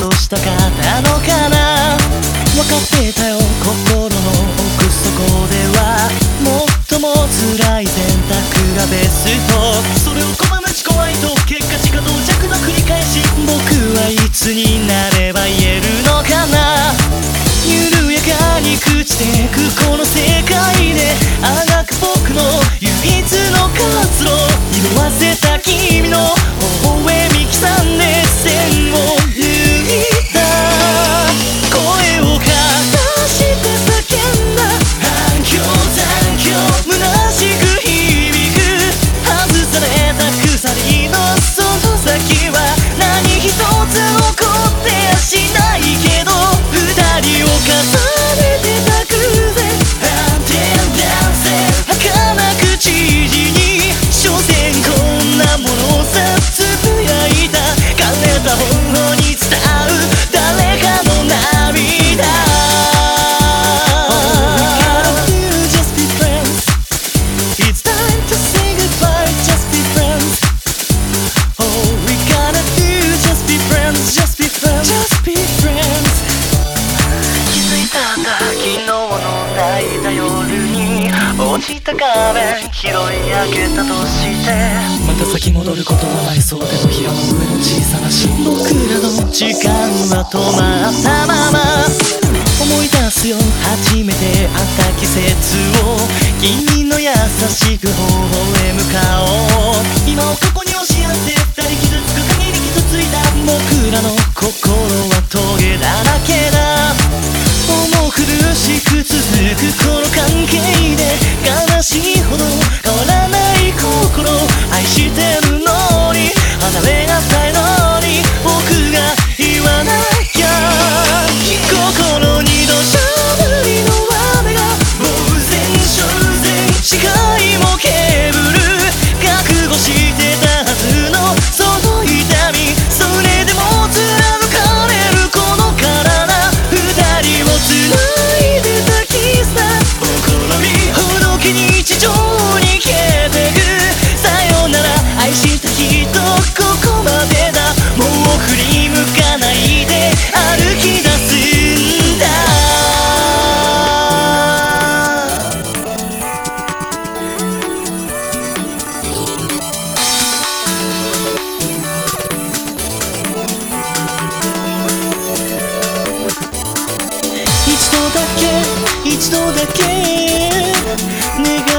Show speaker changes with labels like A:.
A: どうしたかったのかな？分かってたよ心の奥底では最も辛い選択がベスト。それをこまなち怖いと結果地が到着の繰り返し僕はいつになれば言えるのかな？緩やかに朽ちてくこの世界であがく僕の唯一の活路。色褪せた君した画拾い上げたとして。また先戻ることはないそうでも平の上の小さな心僕らの時間は止まったまま。思い出すよ初めて会った季節を。君の優しく微一度だけ願